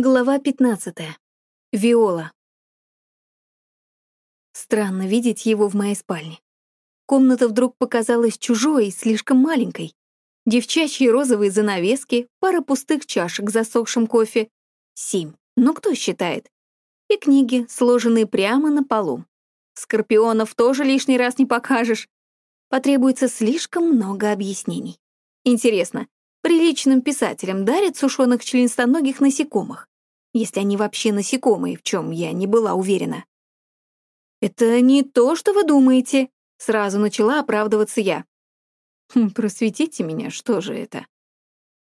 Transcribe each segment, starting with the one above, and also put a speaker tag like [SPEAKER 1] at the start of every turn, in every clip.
[SPEAKER 1] Глава 15. Виола. Странно видеть его в моей спальне. Комната вдруг показалась чужой и слишком маленькой. Девчачьи розовые занавески, пара пустых чашек с засохшим кофе. Семь. Ну кто считает? И книги, сложенные прямо на полу. Скорпионов тоже лишний раз не покажешь. Потребуется слишком много объяснений. Интересно, Приличным писателям дарят сушеных членистоногих насекомых, если они вообще насекомые, в чем я не была уверена. «Это не то, что вы думаете», — сразу начала оправдываться я. «Хм, «Просветите меня, что же это?»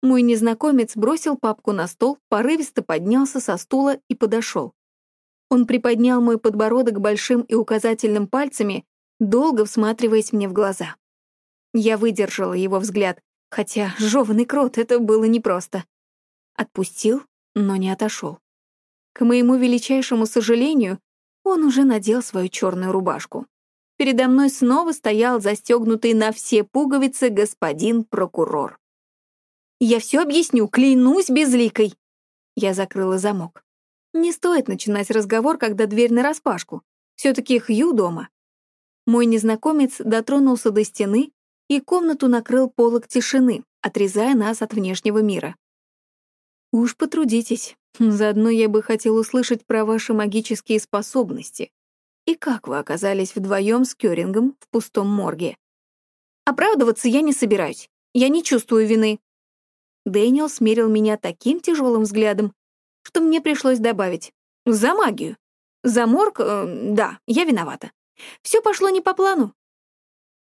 [SPEAKER 1] Мой незнакомец бросил папку на стол, порывисто поднялся со стула и подошел. Он приподнял мой подбородок большим и указательным пальцами, долго всматриваясь мне в глаза. Я выдержала его взгляд, Хотя жеванный крот — это было непросто. Отпустил, но не отошел. К моему величайшему сожалению, он уже надел свою черную рубашку. Передо мной снова стоял застегнутый на все пуговицы господин прокурор. «Я все объясню, клянусь безликой!» Я закрыла замок. Не стоит начинать разговор, когда дверь нараспашку. Все-таки Хью дома. Мой незнакомец дотронулся до стены, и комнату накрыл полог тишины, отрезая нас от внешнего мира. «Уж потрудитесь. Заодно я бы хотел услышать про ваши магические способности. И как вы оказались вдвоем с Кёрингом в пустом морге?» «Оправдываться я не собираюсь. Я не чувствую вины». Дэниел смерил меня таким тяжелым взглядом, что мне пришлось добавить. «За магию. За морг, э, да, я виновата. Все пошло не по плану.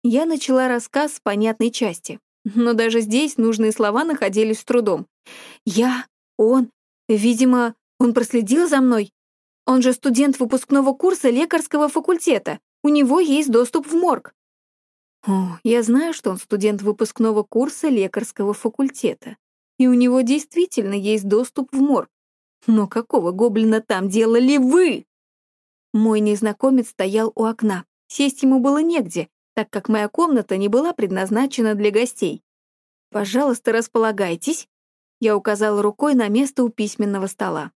[SPEAKER 1] Я начала рассказ с понятной части, но даже здесь нужные слова находились с трудом. «Я, он, видимо, он проследил за мной. Он же студент выпускного курса лекарского факультета. У него есть доступ в морг». О, я знаю, что он студент выпускного курса лекарского факультета. И у него действительно есть доступ в морг. Но какого гоблина там делали вы? Мой незнакомец стоял у окна. Сесть ему было негде, так как моя комната не была предназначена для гостей. «Пожалуйста, располагайтесь», — я указала рукой на место у письменного стола.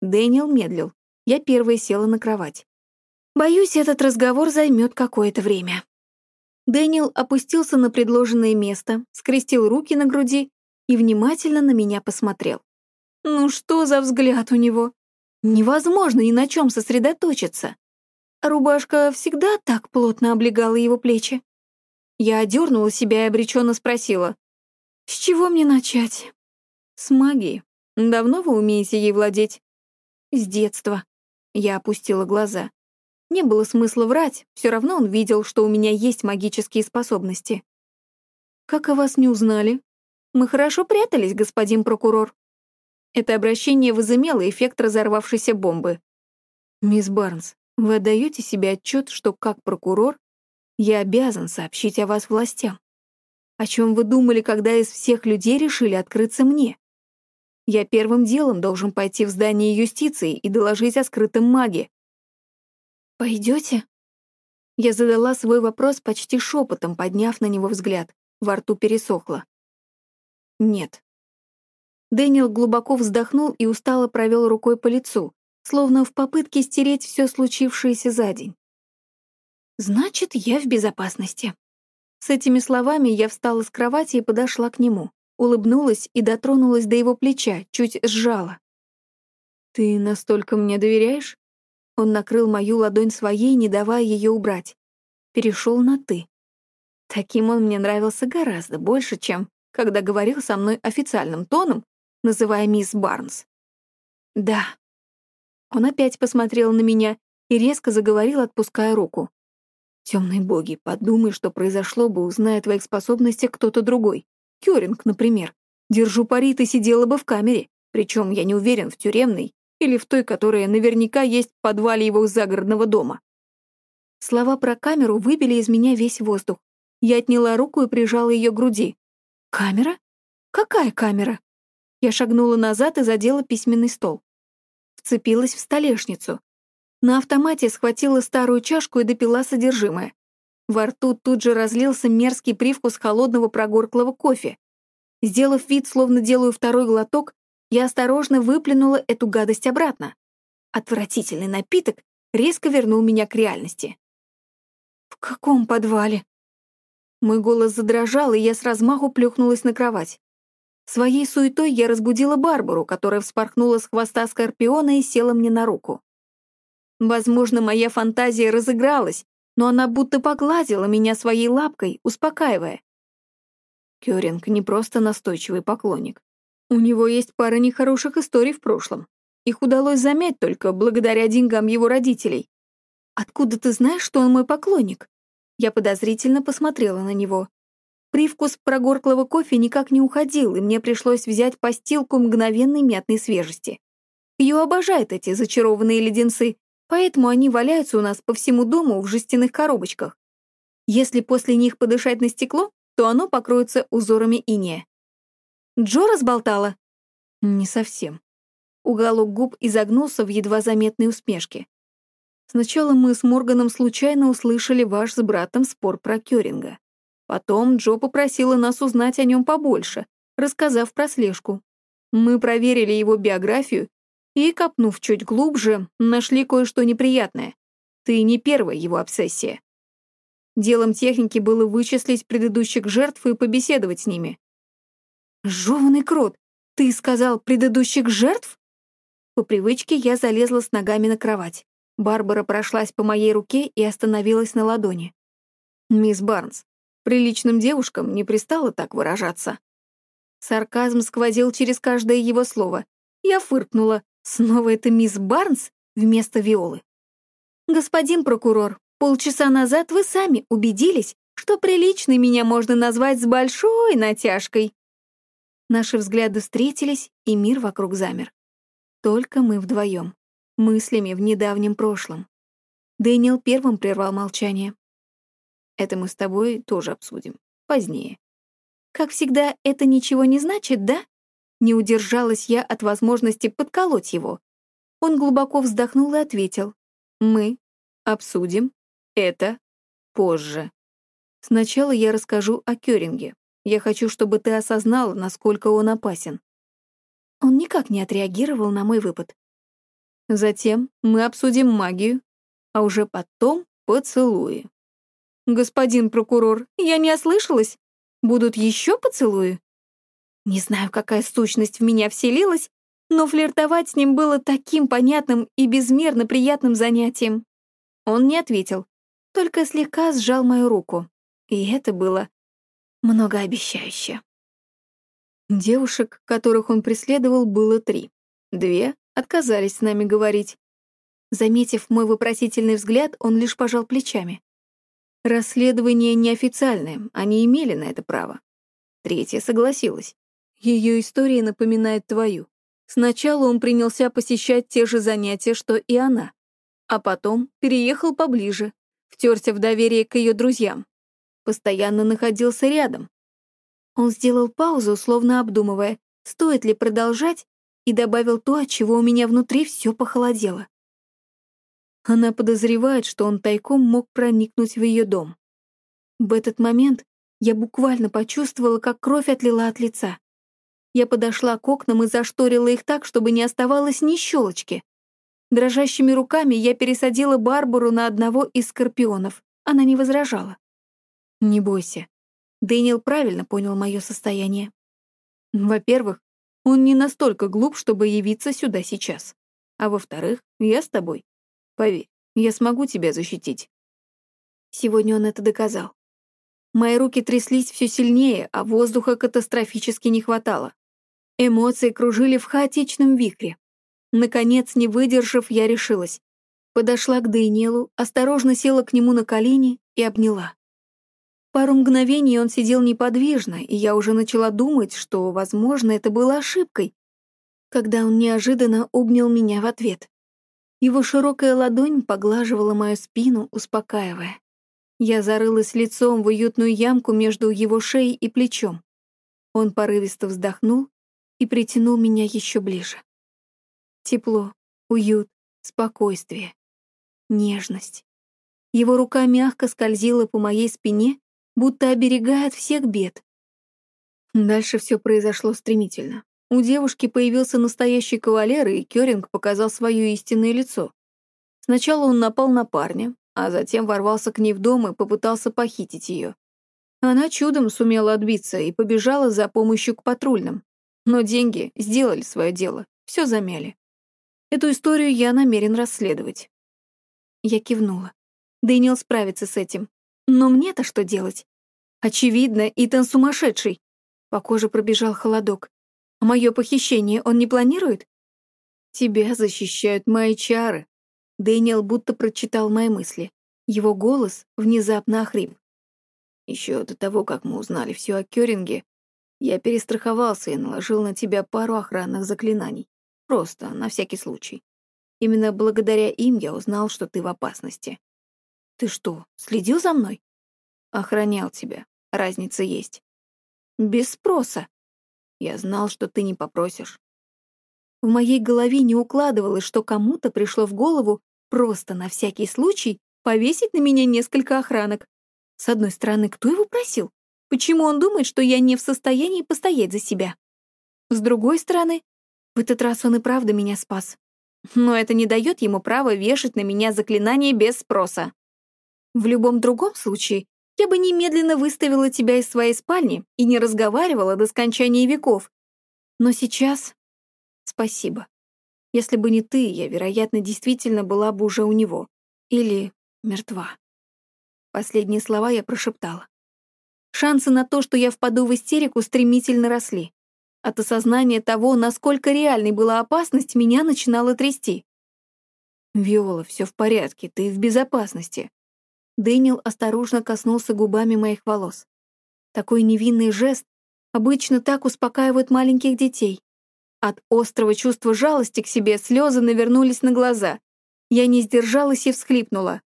[SPEAKER 1] Дэниел медлил. Я первая села на кровать. «Боюсь, этот разговор займет какое-то время». Дэниел опустился на предложенное место, скрестил руки на груди и внимательно на меня посмотрел. Ну что за взгляд у него? Невозможно ни на чем сосредоточиться. Рубашка всегда так плотно облегала его плечи. Я одернула себя и обреченно спросила. «С чего мне начать?» «С магией. Давно вы умеете ей владеть?» «С детства». Я опустила глаза. Не было смысла врать, все равно он видел, что у меня есть магические способности. «Как о вас не узнали?» «Мы хорошо прятались, господин прокурор». Это обращение возымело эффект разорвавшейся бомбы. «Мисс Барнс, вы отдаете себе отчет, что как прокурор я обязан сообщить о вас властям? О чем вы думали, когда из всех людей решили открыться мне? Я первым делом должен пойти в здание юстиции и доложить о скрытом маге. Пойдете? Я задала свой вопрос почти шепотом, подняв на него взгляд. Во рту пересохло. Нет. Дэниел глубоко вздохнул и устало провел рукой по лицу, словно в попытке стереть все случившееся за день. «Значит, я в безопасности». С этими словами я встала с кровати и подошла к нему, улыбнулась и дотронулась до его плеча, чуть сжала. «Ты настолько мне доверяешь?» Он накрыл мою ладонь своей, не давая ее убрать. Перешел на «ты». Таким он мне нравился гораздо больше, чем когда говорил со мной официальным тоном, называя мисс Барнс. «Да», он опять посмотрел на меня и резко заговорил, отпуская руку. Темные боги, подумай, что произошло бы, узная о твоих способностях кто-то другой. Кёринг, например. Держу пари, ты сидела бы в камере. Причем я не уверен, в тюремной или в той, которая наверняка есть в подвале его загородного дома. Слова про камеру выбили из меня весь воздух. Я отняла руку и прижала ее к груди. «Камера? Какая камера?» Я шагнула назад и задела письменный стол вцепилась в столешницу. На автомате схватила старую чашку и допила содержимое. Во рту тут же разлился мерзкий привкус холодного прогорклого кофе. Сделав вид, словно делаю второй глоток, я осторожно выплюнула эту гадость обратно. Отвратительный напиток резко вернул меня к реальности. «В каком подвале?» Мой голос задрожал, и я с размаху плюхнулась на кровать. Своей суетой я разбудила Барбару, которая вспорхнула с хвоста скорпиона и села мне на руку. Возможно, моя фантазия разыгралась, но она будто погладила меня своей лапкой, успокаивая. Кёринг не просто настойчивый поклонник. У него есть пара нехороших историй в прошлом. Их удалось замять только благодаря деньгам его родителей. «Откуда ты знаешь, что он мой поклонник?» Я подозрительно посмотрела на него. Привкус прогорклого кофе никак не уходил, и мне пришлось взять постилку мгновенной мятной свежести. Ее обожают эти зачарованные леденцы, поэтому они валяются у нас по всему дому в жестяных коробочках. Если после них подышать на стекло, то оно покроется узорами инея. Джо разболтала? Не совсем. Уголок губ изогнулся в едва заметной усмешке. Сначала мы с Морганом случайно услышали ваш с братом спор про Кёринга. Потом Джо попросила нас узнать о нем побольше, рассказав про слежку. Мы проверили его биографию и, копнув чуть глубже, нашли кое-что неприятное. Ты не первая его обсессия. Делом техники было вычислить предыдущих жертв и побеседовать с ними. «Жёванный крот, ты сказал предыдущих жертв?» По привычке я залезла с ногами на кровать. Барбара прошлась по моей руке и остановилась на ладони. «Мисс Барнс, приличным девушкам не пристало так выражаться». Сарказм сквозил через каждое его слово. Я фыркнула. Снова это мисс Барнс вместо Виолы. «Господин прокурор, полчаса назад вы сами убедились, что приличной меня можно назвать с большой натяжкой». Наши взгляды встретились, и мир вокруг замер. Только мы вдвоем, мыслями в недавнем прошлом. Дэниел первым прервал молчание. Это мы с тобой тоже обсудим. Позднее. Как всегда, это ничего не значит, да? Не удержалась я от возможности подколоть его. Он глубоко вздохнул и ответил. Мы обсудим это позже. Сначала я расскажу о Кёринге. Я хочу, чтобы ты осознал, насколько он опасен. Он никак не отреагировал на мой выпад. Затем мы обсудим магию, а уже потом поцелуи. Господин прокурор, я не ослышалась? Будут еще поцелуи? Не знаю, какая сущность в меня вселилась, но флиртовать с ним было таким понятным и безмерно приятным занятием. Он не ответил, только слегка сжал мою руку. И это было многообещающе. Девушек, которых он преследовал, было три. Две отказались с нами говорить. Заметив мой вопросительный взгляд, он лишь пожал плечами. Расследование неофициальное, они имели на это право. Третья согласилась. Ее история напоминает твою. Сначала он принялся посещать те же занятия, что и она, а потом переехал поближе, втерся в доверие к ее друзьям. Постоянно находился рядом. Он сделал паузу, словно обдумывая, стоит ли продолжать, и добавил то, от чего у меня внутри все похолодело. Она подозревает, что он тайком мог проникнуть в ее дом. В этот момент я буквально почувствовала, как кровь отлила от лица. Я подошла к окнам и зашторила их так, чтобы не оставалось ни щелочки. Дрожащими руками я пересадила Барбару на одного из скорпионов. Она не возражала. «Не бойся». Дэниел правильно понял мое состояние. Во-первых, он не настолько глуп, чтобы явиться сюда сейчас. А во-вторых, я с тобой. Поверь, я смогу тебя защитить. Сегодня он это доказал. Мои руки тряслись все сильнее, а воздуха катастрофически не хватало. Эмоции кружили в хаотичном вихре. Наконец, не выдержав, я решилась. Подошла к Дейнелу, осторожно села к нему на колени и обняла. Пару мгновений он сидел неподвижно, и я уже начала думать, что, возможно, это было ошибкой, когда он неожиданно обнял меня в ответ. Его широкая ладонь поглаживала мою спину, успокаивая. Я зарылась лицом в уютную ямку между его шеей и плечом. Он порывисто вздохнул и притянул меня еще ближе. Тепло, уют, спокойствие, нежность. Его рука мягко скользила по моей спине, будто оберегая от всех бед. Дальше все произошло стремительно. У девушки появился настоящий кавалер, и Кёринг показал свое истинное лицо. Сначала он напал на парня, а затем ворвался к ней в дом и попытался похитить ее. Она чудом сумела отбиться и побежала за помощью к патрульным. Но деньги сделали свое дело, все замяли. Эту историю я намерен расследовать. Я кивнула. Дэниел справится с этим. Но мне-то что делать? Очевидно, Итан сумасшедший. По коже пробежал холодок. А мое похищение он не планирует? Тебя защищают мои чары. Дэниел будто прочитал мои мысли. Его голос внезапно охрип. Еще до того, как мы узнали все о Кёринге, я перестраховался и наложил на тебя пару охранных заклинаний. Просто, на всякий случай. Именно благодаря им я узнал, что ты в опасности. Ты что, следил за мной? Охранял тебя. Разница есть. Без спроса. Я знал, что ты не попросишь. В моей голове не укладывалось, что кому-то пришло в голову просто на всякий случай повесить на меня несколько охранок. С одной стороны, кто его просил? Почему он думает, что я не в состоянии постоять за себя? С другой стороны, в этот раз он и правда меня спас. Но это не дает ему права вешать на меня заклинание без спроса. В любом другом случае, я бы немедленно выставила тебя из своей спальни и не разговаривала до скончания веков. Но сейчас... Спасибо. Если бы не ты, я, вероятно, действительно была бы уже у него. Или мертва. Последние слова я прошептала. Шансы на то, что я впаду в истерику, стремительно росли. От осознания того, насколько реальной была опасность, меня начинало трясти. «Виола, все в порядке, ты в безопасности». Дэниел осторожно коснулся губами моих волос. Такой невинный жест обычно так успокаивает маленьких детей. От острого чувства жалости к себе слезы навернулись на глаза. Я не сдержалась и всхлипнула.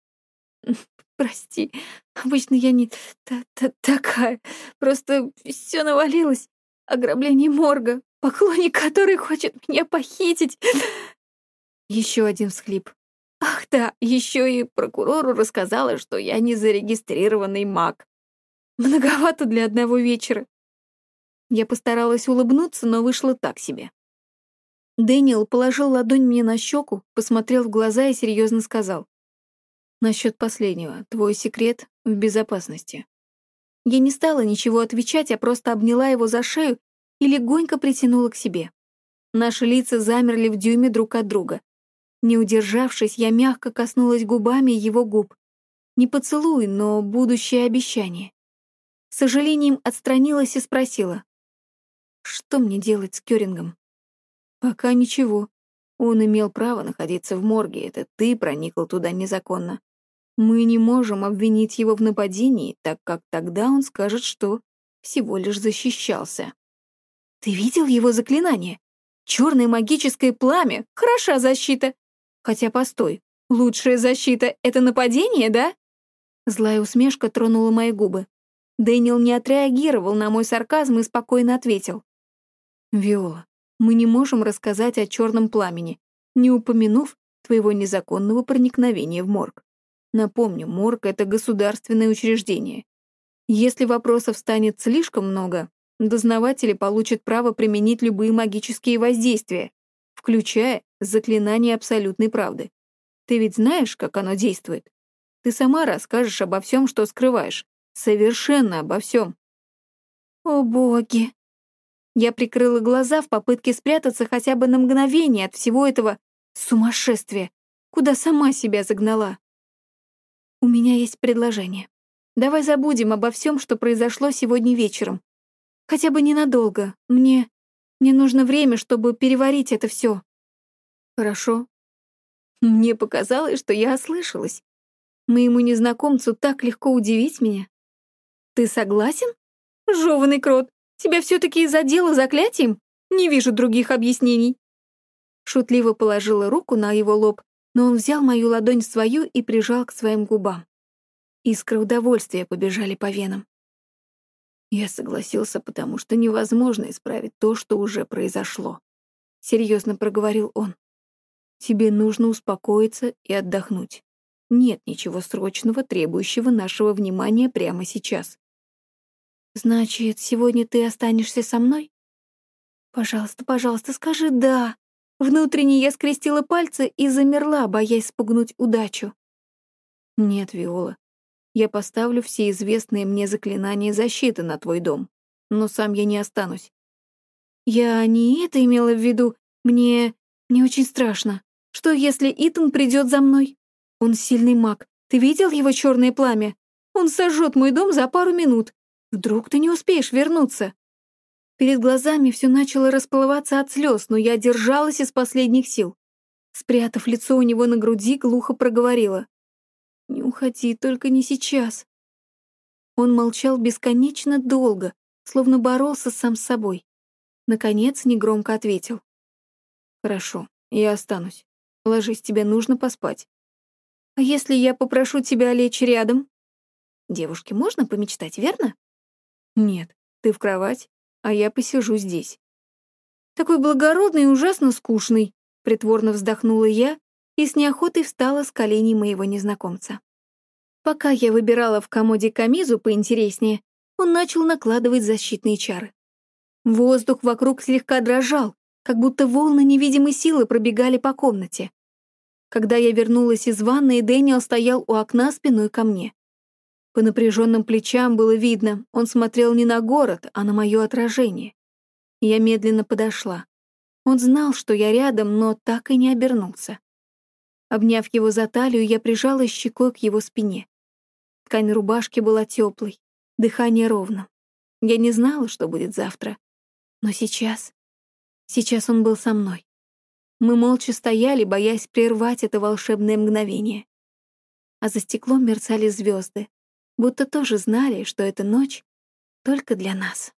[SPEAKER 1] Прости, обычно я не та -та такая. Просто все навалилось. Ограбление морга, поклонник, который хочет меня похитить. Еще один всхлип. Ах да, еще и прокурору рассказала, что я не зарегистрированный маг. Многовато для одного вечера. Я постаралась улыбнуться, но вышло так себе. Дэниел положил ладонь мне на щеку, посмотрел в глаза и серьезно сказал. Насчет последнего. Твой секрет в безопасности. Я не стала ничего отвечать, а просто обняла его за шею и легонько притянула к себе. Наши лица замерли в дюйме друг от друга. Не удержавшись, я мягко коснулась губами его губ. Не поцелуй, но будущее обещание. С сожалением отстранилась и спросила. Что мне делать с Кёрингом? Пока ничего. Он имел право находиться в морге, это ты проникл туда незаконно. Мы не можем обвинить его в нападении, так как тогда он скажет, что всего лишь защищался. Ты видел его заклинание? Черное магическое пламя — хороша защита. Хотя, постой, лучшая защита — это нападение, да? Злая усмешка тронула мои губы. Дэниел не отреагировал на мой сарказм и спокойно ответил. «Виола, мы не можем рассказать о черном пламени, не упомянув твоего незаконного проникновения в морг. Напомню, морг — это государственное учреждение. Если вопросов станет слишком много, дознаватели получат право применить любые магические воздействия, включая заклинание абсолютной правды. Ты ведь знаешь, как оно действует? Ты сама расскажешь обо всем, что скрываешь. Совершенно обо всем. О, боги! Я прикрыла глаза в попытке спрятаться хотя бы на мгновение от всего этого сумасшествия, куда сама себя загнала. «У меня есть предложение. Давай забудем обо всем, что произошло сегодня вечером. Хотя бы ненадолго. Мне... Мне нужно время, чтобы переварить это все. «Хорошо». Мне показалось, что я ослышалась. Моему незнакомцу так легко удивить меня. «Ты согласен? Жёванный крот, тебя все таки задело заклятием? Не вижу других объяснений». Шутливо положила руку на его лоб, но он взял мою ладонь свою и прижал к своим губам. Искры удовольствия побежали по венам. Я согласился, потому что невозможно исправить то, что уже произошло. Серьезно проговорил он. Тебе нужно успокоиться и отдохнуть. Нет ничего срочного, требующего нашего внимания прямо сейчас. Значит, сегодня ты останешься со мной? Пожалуйста, пожалуйста, скажи «да». Внутренне я скрестила пальцы и замерла, боясь спугнуть удачу. Нет, Виола, я поставлю все известные мне заклинания защиты на твой дом, но сам я не останусь. Я не это имела в виду. Мне... мне очень страшно. Что, если Итан придет за мной? Он сильный маг. Ты видел его черное пламя? Он сожжет мой дом за пару минут. Вдруг ты не успеешь вернуться? Перед глазами все начало расплываться от слез, но я держалась из последних сил. Спрятав лицо у него на груди, глухо проговорила. «Не уходи, только не сейчас». Он молчал бесконечно долго, словно боролся сам с собой. Наконец, негромко ответил. «Хорошо, я останусь. Ложись, тебе нужно поспать». «А если я попрошу тебя лечь рядом?» «Девушке можно помечтать, верно?» «Нет, ты в кровать, а я посижу здесь. Такой благородный и ужасно скучный, притворно вздохнула я и с неохотой встала с коленей моего незнакомца. Пока я выбирала в комоде камизу поинтереснее, он начал накладывать защитные чары. Воздух вокруг слегка дрожал, как будто волны невидимой силы пробегали по комнате. Когда я вернулась из ванной, Дэниел стоял у окна спиной ко мне. По напряженным плечам было видно, он смотрел не на город, а на мое отражение. Я медленно подошла. Он знал, что я рядом, но так и не обернулся. Обняв его за талию, я прижала щекой к его спине. Ткань рубашки была теплой, дыхание ровным. Я не знала, что будет завтра. Но сейчас... Сейчас он был со мной. Мы молча стояли, боясь прервать это волшебное мгновение. А за стеклом мерцали звезды, будто тоже знали, что эта ночь только для нас.